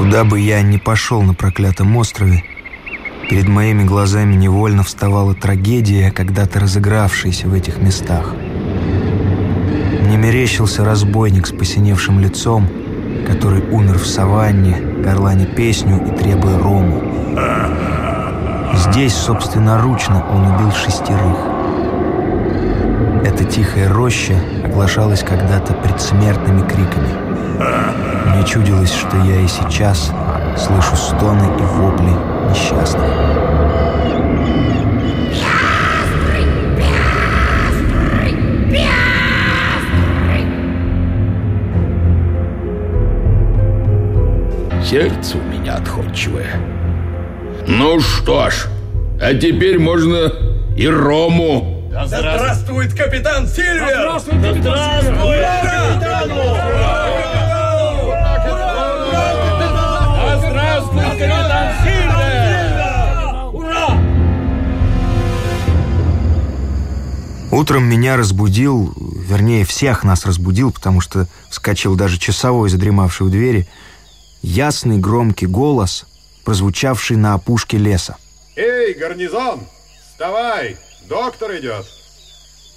Куда бы я ни пошел на проклятом острове, перед моими глазами невольно вставала трагедия, когда-то разыгравшаяся в этих местах. Мне мерещился разбойник с посиневшим лицом, который умер в саванне, горланя песню и требуя рому. Здесь, собственноручно, он убил шестерых. Эта тихая роща оглашалась когда-то предсмертными криками. Мне чудилось, что я и сейчас слышу стоны и вопли несчастных. Сердце у меня отходчивое. Ну что ж, а теперь можно и рому. Да здравствует капитан Сильвер! Да здравствует капитан! Здравствует капитану! Да Утром меня разбудил, вернее, всех нас разбудил, потому что вскочил даже часовой, задремавший у двери, ясный громкий голос, прозвучавший на опушке леса. «Эй, гарнизон, вставай! Доктор идет!»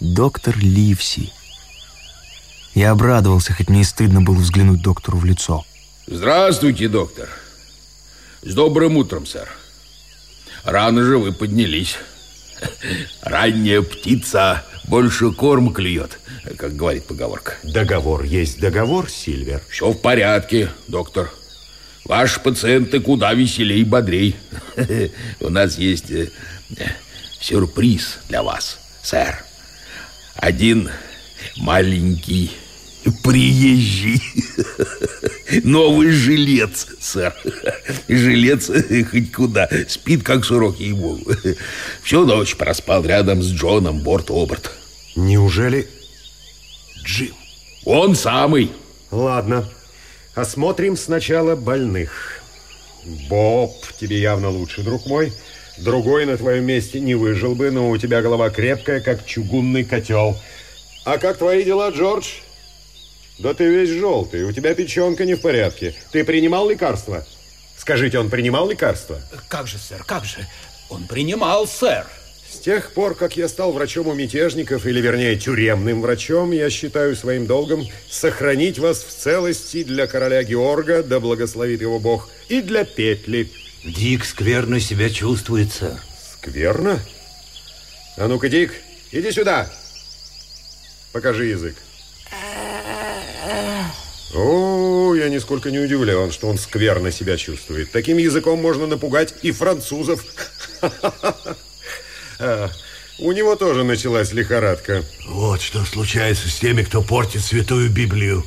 Доктор Ливси. Я обрадовался, хоть мне и стыдно было взглянуть доктору в лицо. Здравствуйте, доктор. С добрым утром, сэр. Рано же вы поднялись. Ранняя птица больше корм клюет, как говорит поговорка. Договор есть договор, Сильвер. Все в порядке, доктор. Ваши пациенты куда веселей и бодрей. У нас есть э, сюрприз для вас, сэр. Один маленький приезжий новый жилец, сэр. Жилец хоть куда, спит как сурок ему. Всю ночь проспал рядом с Джоном борт-оборт. Неужели Джим? Он самый. Ладно, осмотрим сначала больных. Боб, тебе явно лучше, друг мой. Другой на твоем месте не выжил бы, но у тебя голова крепкая, как чугунный котел. А как твои дела, Джордж? Да ты весь желтый, у тебя печенка не в порядке. Ты принимал лекарства? Скажите, он принимал лекарства? Как же, сэр, как же? Он принимал, сэр. С тех пор, как я стал врачом у мятежников, или вернее тюремным врачом, я считаю своим долгом сохранить вас в целости для короля Георга, да благословит его Бог, и для петли. Дик скверно себя чувствует, сэр. Скверно? А ну-ка, Дик, иди сюда. Покажи язык. О, я нисколько не удивлен, что он скверно себя чувствует. Таким языком можно напугать и французов. А, У него тоже началась лихорадка. Вот что случается с теми, кто портит Святую Библию.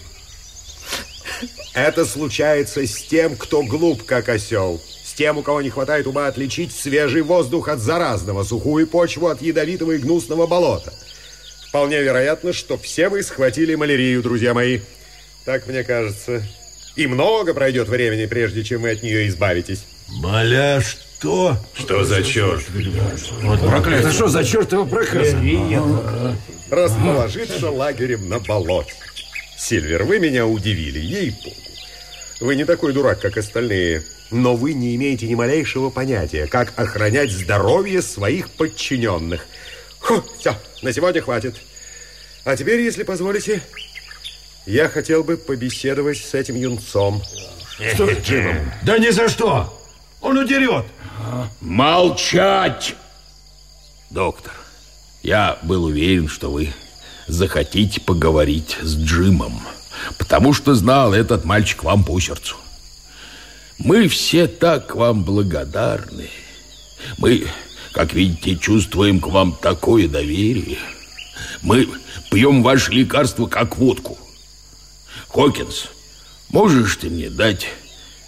Это случается с тем, кто глуп, как осел. С тем, у кого не хватает ума отличить свежий воздух от заразного, сухую почву от ядовитого и гнусного болота. Вполне вероятно, что все вы схватили малярию, друзья мои. Так мне кажется. И много пройдет времени, прежде чем вы от нее избавитесь. Маля, что? Что за черт? Вот проклятие. Что за чертова проклятие? Расположиться лагерем на болоте. Сильвер, вы меня удивили, ей-богу. Вы не такой дурак, как остальные, но вы не имеете ни малейшего понятия, как охранять здоровье своих подчиненных. Фу, все, на сегодня хватит. А теперь, если позволите, я хотел бы побеседовать с этим юнцом. Что с Джимом? Да ни за что! Он удерет! Молчать! Доктор, я был уверен, что вы захотите поговорить с Джимом, потому что знал, этот мальчик вам по сердцу. Мы все так вам благодарны. Мы, как видите, чувствуем к вам такое доверие. Мы пьем ваши лекарства как водку. Хокинс, можешь ты мне дать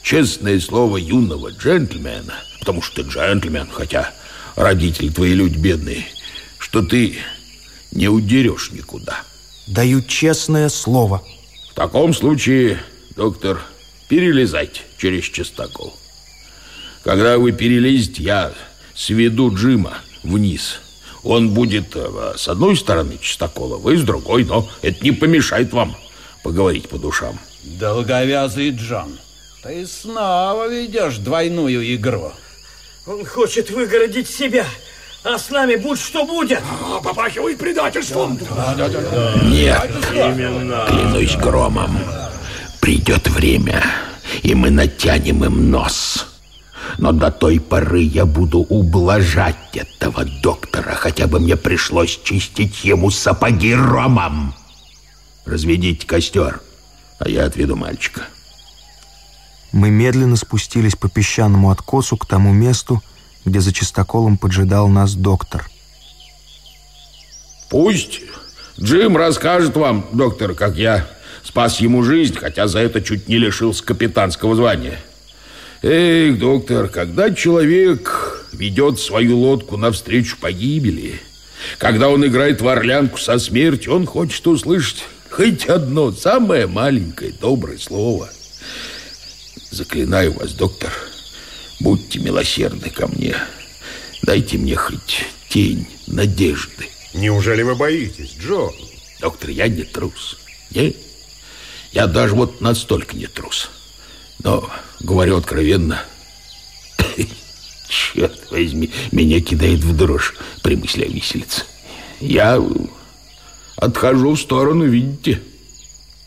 честное слово юного джентльмена, потому что ты джентльмен, хотя родители твои люди бедные, что ты не удерешь никуда. Даю честное слово. В таком случае, доктор, перелезайте через частокол. Когда вы перелезете, я сведу Джима вниз. Он будет э, с одной стороны частокола, вы с другой, но это не помешает вам поговорить по душам. Долговязый Джон. Ты снова ведешь двойную игру. Он хочет выгородить себя, а с нами будь что будет. А, попахивает предательством. Нет, клянусь громом, придет время, и мы натянем им нос. Но до той поры я буду ублажать этого доктора, хотя бы мне пришлось чистить ему сапоги ромом. Разведите костер, а я отведу мальчика. Мы медленно спустились по песчаному откосу к тому месту, где за чистоколом поджидал нас доктор. Пусть Джим расскажет вам, доктор, как я спас ему жизнь, хотя за это чуть не лишился капитанского звания. Эх, доктор, когда человек ведет свою лодку навстречу погибели, когда он играет в орлянку со смертью, он хочет услышать хоть одно самое маленькое доброе слово. Заклинаю вас, доктор, будьте милосердны ко мне. Дайте мне хоть тень надежды. Неужели вы боитесь, Джон? Доктор, я не трус. Нет, я даже вот настолько не трус. Но, говорю откровенно, черт возьми, меня кидает в дрожь при мысли о виселице. Я отхожу в сторону, видите?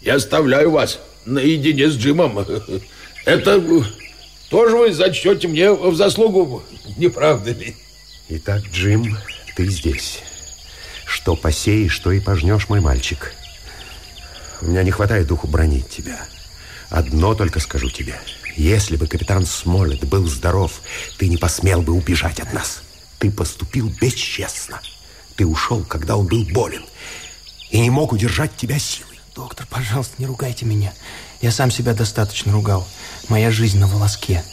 Я оставляю вас наедине с Джимом. Это тоже вы зачтете мне в заслугу, не правда ли? Итак, Джим, ты здесь. Что посеешь, что и пожнешь, мой мальчик. У меня не хватает духу бронить тебя. Одно только скажу тебе. Если бы капитан Смолет был здоров, ты не посмел бы убежать от нас. Ты поступил бесчестно. Ты ушел, когда он был болен. И не мог удержать тебя силой. Доктор, пожалуйста, не ругайте меня. Я сам себя достаточно ругал. Моя жизнь на волоске.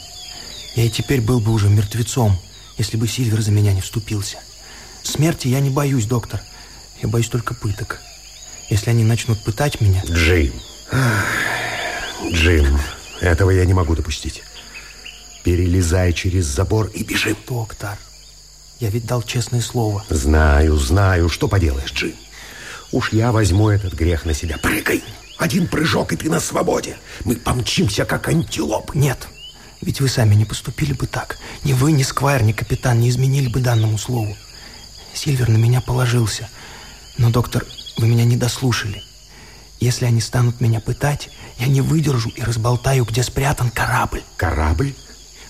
Я и теперь был бы уже мертвецом, если бы Сильвер за меня не вступился. Смерти я не боюсь, доктор. Я боюсь только пыток. Если они начнут пытать меня... Джим. Джим, этого я не могу допустить. Перелезай через забор и бежим. Доктор, я ведь дал честное слово. Знаю, знаю. Что поделаешь, Джим? Уж я возьму этот грех на себя. Прыгай. Один прыжок, и ты на свободе. Мы помчимся, как антилопы. Нет, ведь вы сами не поступили бы так. Ни вы, ни Сквайр, ни капитан не изменили бы данному слову. Сильвер на меня положился. Но, доктор, вы меня не дослушали. Если они станут меня пытать, я не выдержу и разболтаю, где спрятан корабль. Корабль?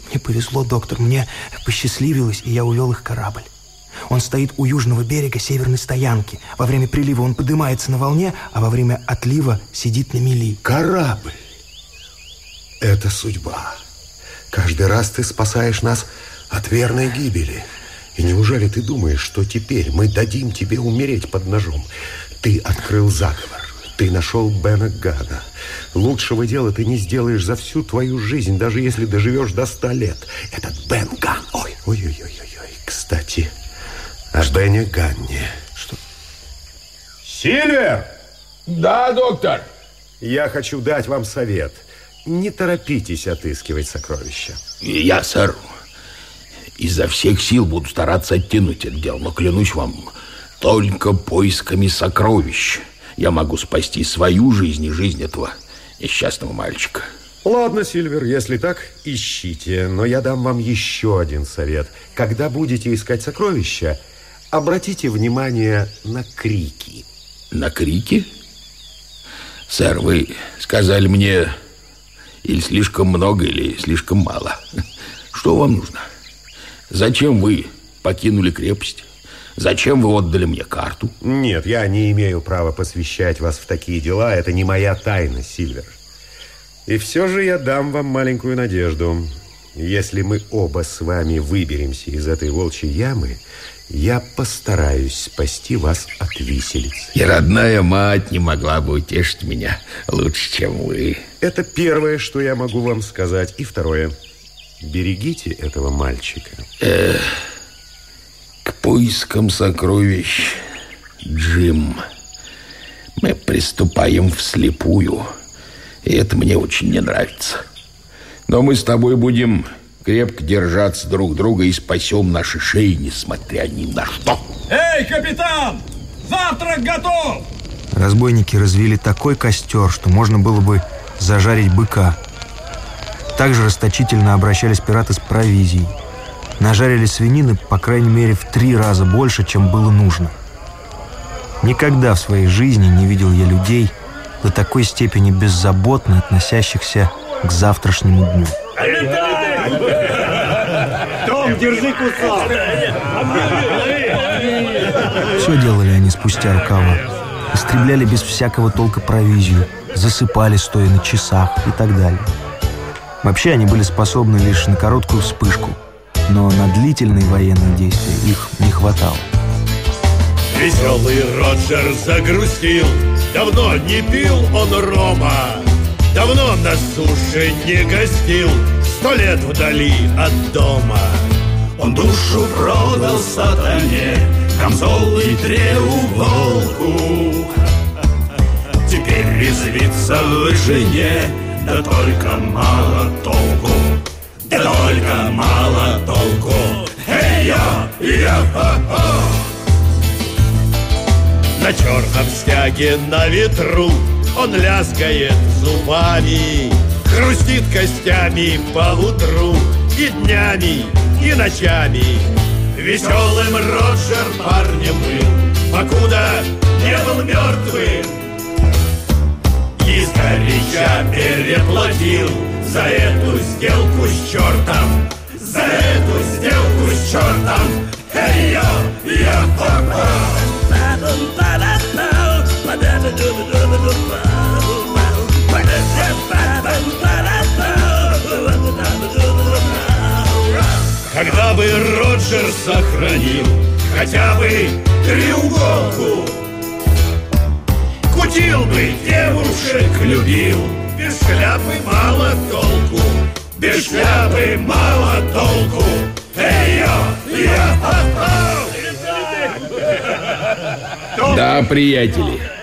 Мне повезло, доктор, мне посчастливилось, и я увел их корабль. Он стоит у южного берега северной стоянки. Во время прилива он поднимается на волне, а во время отлива сидит на мели. Корабль. Это судьба. Каждый раз ты спасаешь нас от верной гибели. И неужели ты думаешь, что теперь мы дадим тебе умереть под ножом? Ты открыл заговор. Ты нашел Бена Гана. Лучшего дела ты не сделаешь за всю твою жизнь, даже если доживешь до ста лет. Этот Бен Ган. Ой, ой-ой-ой-ой. Кстати, о Бене Ганне. Что? Сильвер! Да, доктор. Я хочу дать вам совет. Не торопитесь отыскивать сокровища. Я, сэр, изо всех сил буду стараться оттянуть это дело, но клянусь вам, только поисками сокровищ я могу спасти свою жизнь и жизнь этого несчастного мальчика. Ладно, Сильвер, если так, ищите. Но я дам вам еще один совет. Когда будете искать сокровища, обратите внимание на крики. На крики? Сэр, вы сказали мне или слишком много, или слишком мало. Что вам нужно? Зачем вы покинули крепость? Зачем вы отдали мне карту? Нет, я не имею права посвящать вас в такие дела. Это не моя тайна, Сильвер. И все же я дам вам маленькую надежду. Если мы оба с вами выберемся из этой волчьей ямы, я постараюсь спасти вас от виселиц. И родная мать не могла бы утешить меня лучше, чем вы. Это первое, что я могу вам сказать. И второе. Берегите этого мальчика. Эх, к поискам сокровищ, Джим, мы приступаем вслепую. И это мне очень не нравится. Но мы с тобой будем крепко держаться друг друга и спасем наши шеи, несмотря ни на что. Эй, капитан! Завтрак готов! Разбойники развели такой костер, что можно было бы зажарить быка. также расточительно обращались пираты с провизией. Нажарили свинины, по крайней мере, в три раза больше, чем было нужно. Никогда в своей жизни не видел я людей, до такой степени беззаботно относящихся к завтрашнему дню. Том, держи кусок! Все делали они спустя рукава. Истребляли без всякого толка провизию, засыпали, стоя на часах и так далее. Вообще они были способны лишь на короткую вспышку, но на длительные военные действия их не хватало. Веселый Роджер загрустил, давно не пил он рома, давно на суше не гостил, сто лет вдали от дома. Он душу продал сатане, камзол и треуголку. Теперь резвится в вышине, да только мало толку, да только мало толку. Эй, я, я, ха, ха. На черном стяге на ветру Он лязгает зубами Хрустит костями по утру И днями, и ночами. Веселым Роджер парнем был Покуда не был мертвым. И сгоряча переплатил За эту сделку с чертом За эту сделку с чертом. Эй, я, я, ха-ха Когда бы Роджер сохранил хотя бы треуголку Кутил бы девушек, любил Без шляпы мало толку Без шляпы мало толку Эй, я, я, ха-ха! Да, приятели.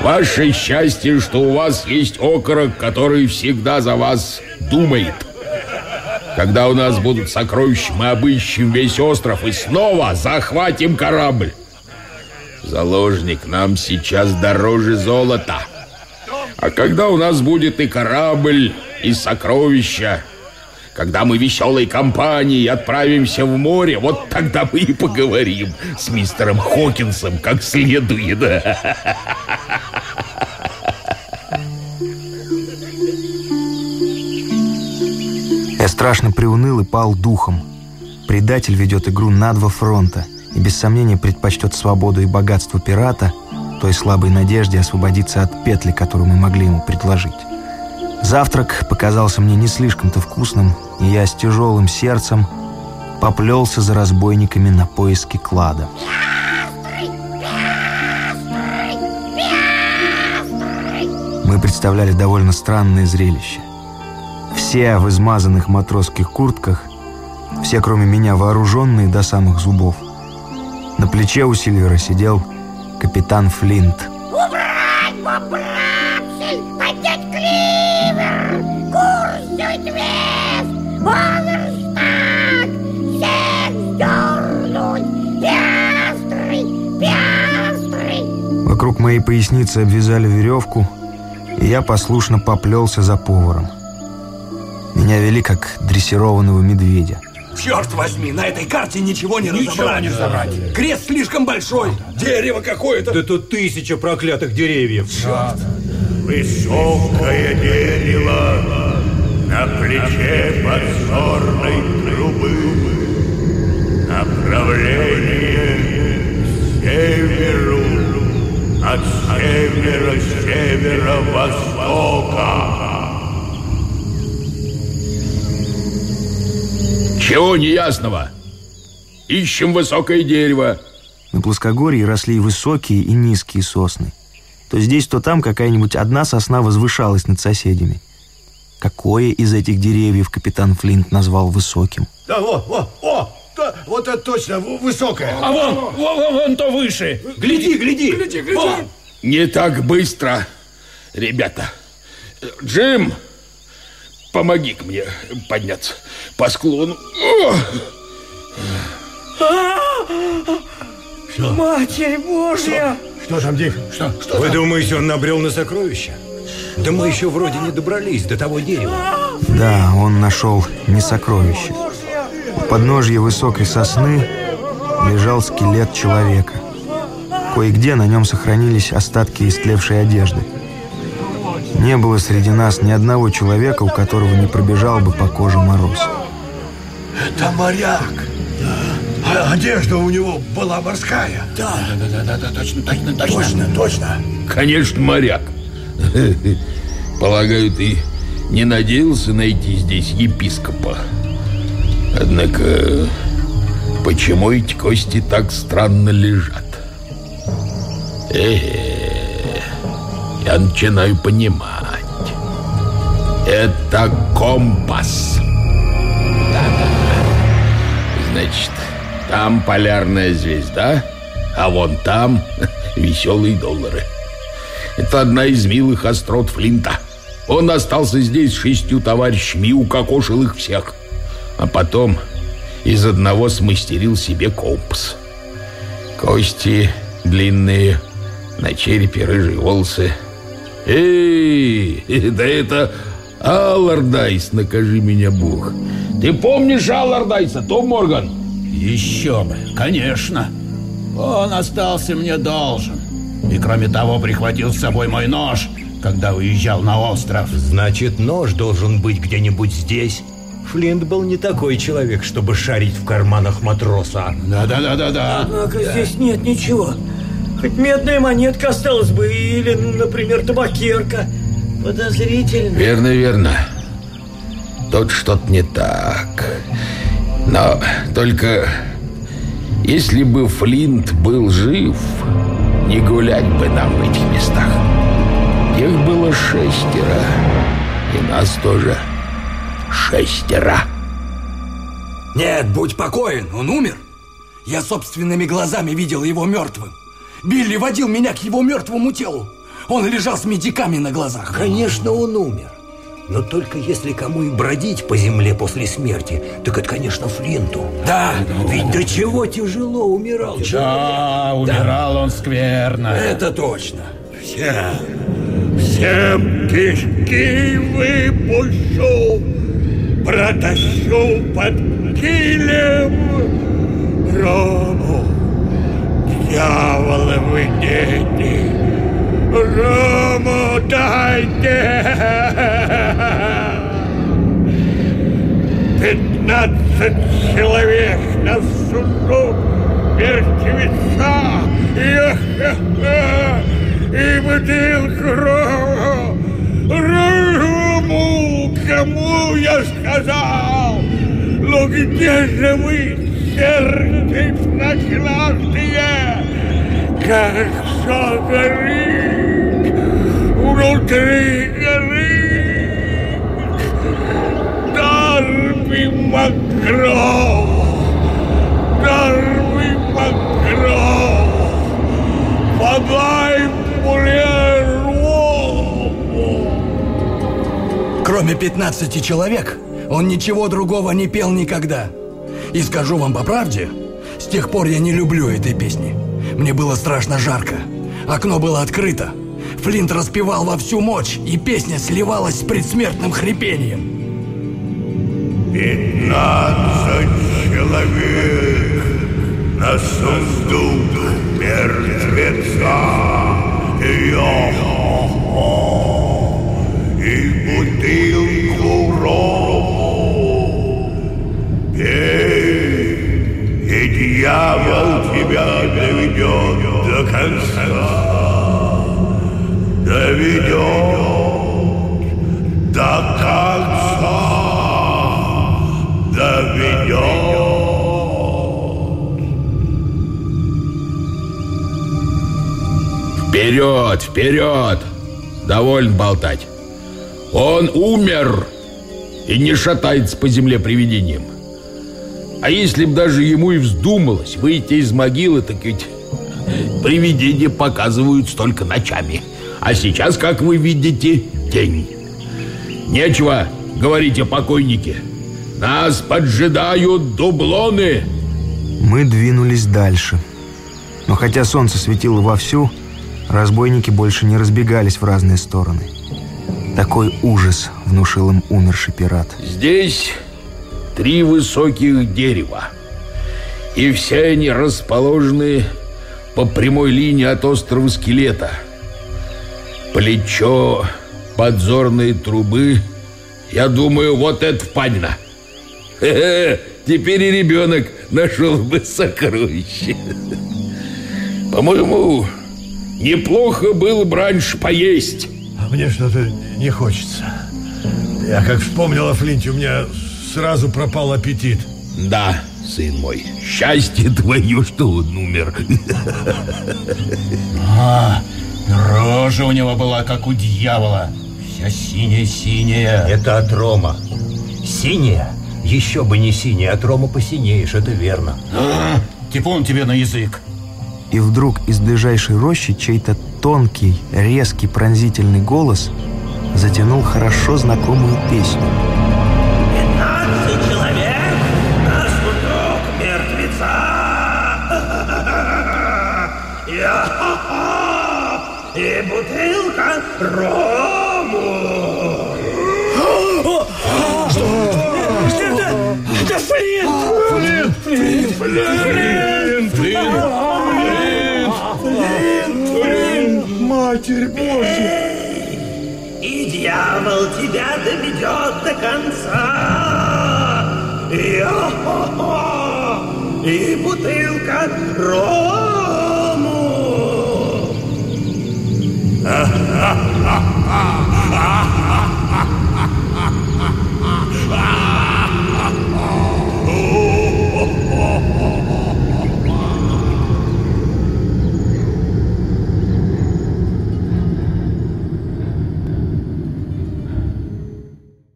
Ваше счастье, что у вас есть окорок, который всегда за вас думает. Когда у нас будут сокровища, мы обыщем весь остров и снова захватим корабль. Заложник нам сейчас дороже золота. А когда у нас будет и корабль, и сокровища, когда мы веселой компанией отправимся в море, вот тогда мы и поговорим с мистером Хокинсом как следует. страшно приуныл и пал духом. Предатель ведет игру на два фронта и без сомнения предпочтет свободу и богатство пирата той слабой надежде освободиться от петли, которую мы могли ему предложить. Завтрак показался мне не слишком-то вкусным, и я с тяжелым сердцем поплелся за разбойниками на поиски клада. Мы представляли довольно странное зрелище. Все в измазанных матросских куртках, все кроме меня вооруженные до самых зубов. На плече у Сильвера сидел капитан Флинт. Убрать поправсель, поднять кливер, курс вес, Валерстаг, всех дернуть, пиастры, пиастры. Вокруг моей поясницы обвязали веревку, и я послушно поплелся за поваром. Меня вели как дрессированного медведя. Черт возьми, на этой карте ничего не разобрать. не разобрать. Крест слишком большой, дерево какое-то. Да тут тысяча проклятых деревьев. Высокое дерево на плече подзорной трубы. Направление к северу, от севера северо-востока. Чего неясного? Ищем высокое дерево. На плоскогорье росли и высокие, и низкие сосны. То здесь, то там какая-нибудь одна сосна возвышалась над соседями. Какое из этих деревьев капитан Флинт назвал высоким? Да, во, во, о, да, вот это точно, в- высокая. А вон, вон, вон, вон то выше. Гляди, гляди. Гляди, гляди. Во. Не так быстро, ребята. Джим, помоги мне подняться по склону. О! Матерь Божья! Что там, Дик? Что? Вы думаете, он набрел на сокровища? Да мы еще вроде не добрались до того дерева. Да, он нашел не сокровище. В подножье высокой сосны лежал скелет человека. Кое-где на нем сохранились остатки истлевшей одежды. Не было среди нас ни одного человека, у которого не пробежал бы по коже мороз. Это моряк. А одежда у него была морская. Да, Да, да, да, точно, точно, точно. Точно, точно. Конечно, моряк. Полагаю, ты не надеялся найти здесь епископа. Однако, почему эти кости так странно лежат? Э, я начинаю понимать. Это компас. Да-да. Значит, там полярная звезда, а вон там веселые доллары. Это одна из милых острот Флинта. Он остался здесь с шестью товарищами и укокошил их всех. А потом из одного смастерил себе компас. Кости длинные, на черепе рыжие волосы. Эй, да это Аллардайс, накажи меня Бог. Ты помнишь Аллардайса, Том Морган? Еще бы, конечно. Он остался мне должен. И кроме того, прихватил с собой мой нож, когда уезжал на остров. Значит, нож должен быть где-нибудь здесь. Флинт был не такой человек, чтобы шарить в карманах матроса. Да-да-да-да-да. Однако здесь нет ничего. Хоть медная монетка осталась бы, или, например, табакерка. Подозрительно. Верно, верно. Тут что-то не так. Но только если бы Флинт был жив, не гулять бы нам в этих местах. Их было шестеро, и нас тоже шестеро. Нет, будь покоен, он умер. Я собственными глазами видел его мертвым. Билли водил меня к его мертвому телу. Он лежал с медиками на глазах. Конечно, он умер. Но только если кому и бродить по земле после смерти, так это, конечно, Флинту. Да, Ведь до чего тяжело умирал человек. Да, умирал он скверно. это точно. Всем, всем кишки выпущу, протащу под килем Рому. Дьяволы вы дети, Рому дайте! Пятнадцать человек на сушу мертвеца и бутылку рому. Рому, кому я сказал? Ну где же вы, сердце проклятые? Все горит, внутри горит. Дарби Макров, Дарби Макров, подай мне рому. Кроме 15 человек, он ничего другого не пел никогда. И скажу вам по правде, с тех пор я не люблю этой песни. Мне было страшно жарко. Окно было открыто. Флинт распевал во всю мощь, и песня сливалась с предсмертным хрипением. Пятнадцать человек на сундук мертвеца. Йо-хо-хо. И бутылку рому. Дьявол тебя доведет до конца. Доведет до конца. Доведет. Вперед, вперед! Довольно болтать. Он умер и не шатается по земле привидением. А если б даже ему и вздумалось выйти из могилы, так ведь привидения показываются только ночами. А сейчас, как вы видите, день. Нечего говорить о покойнике. Нас поджидают дублоны. Мы двинулись дальше. Но хотя солнце светило вовсю, разбойники больше не разбегались в разные стороны. Такой ужас внушил им умерший пират. Здесь три высоких дерева. И все они расположены по прямой линии от острова Скелета. Плечо подзорной трубы, я думаю, вот это впадина. Хе-хе, теперь и ребенок нашел бы сокровище. По-моему, неплохо было бы раньше поесть. А мне что-то не хочется. Я как вспомнил о Флинте, у меня сразу пропал аппетит. Да, сын мой, счастье твое, что он умер. А, рожа у него была, как у дьявола. Вся синяя-синяя. Это от Рома. Синяя? Еще бы не синяя, от Рома посинеешь, это верно. А, типун тебе на язык. И вдруг из ближайшей рощи чей-то тонкий, резкий, пронзительный голос затянул хорошо знакомую песню. И бутылка рому. Это, это Флинт! Флинт! Флинт! Флинт! Флинт! Флинт! Матерь Божья! И дьявол тебя доведет до конца. И, и бутылка рому. 啊啊啊